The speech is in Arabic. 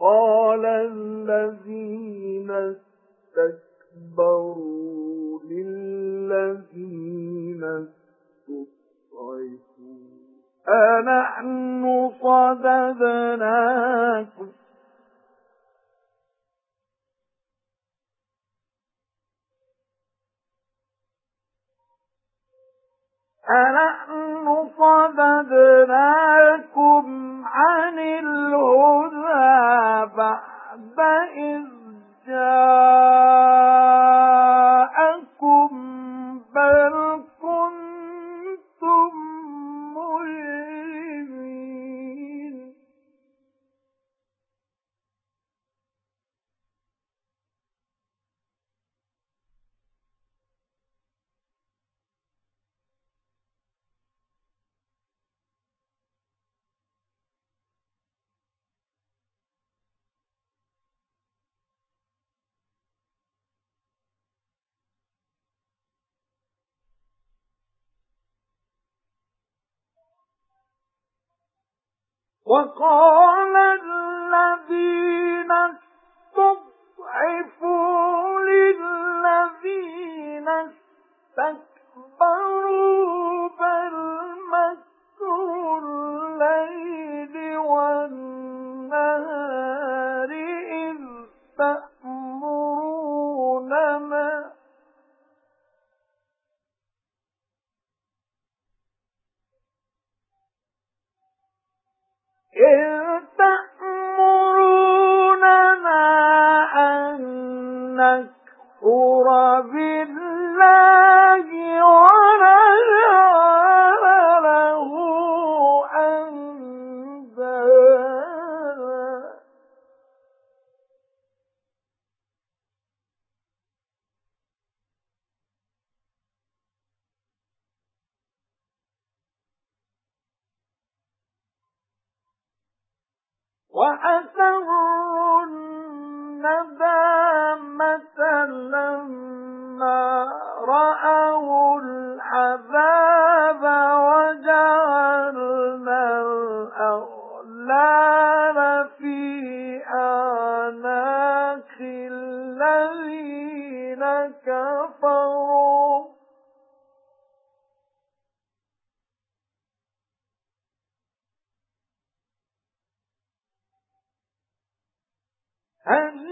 قَالَ الَّذِينَ اسْتَكْبَرُوا لِلَّذِينَ اسْتُضْعِفُوا. أَنَحْنُ صَدَدْنَاكُمْ. أَنَحْنُ صَدَدْنَاكُمْ. وَقَالَ الَّذِينَ اسْتُضْعِفُوا لِلَّذِينَ اسْتَكْبَرُوا بَلْ مَكْرُ اللَّيْلِ وَالنَّهَارِ إِذْ تَأْمُرُونَنَا إِذْ وَأَسَرُّوا النَّدَامَةَ لَمَّا رَأَوُا الْعَذَابَ And